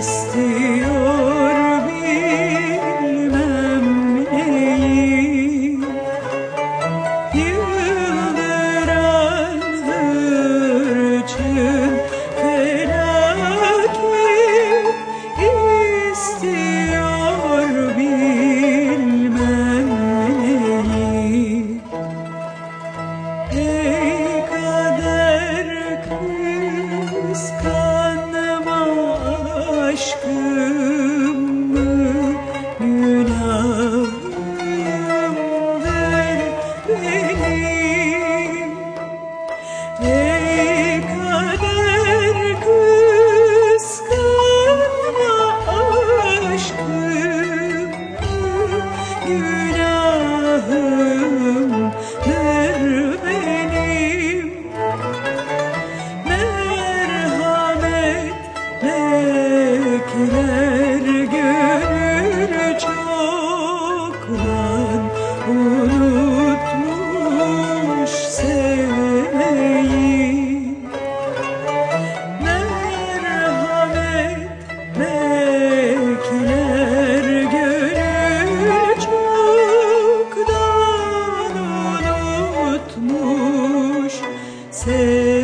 sestir benim say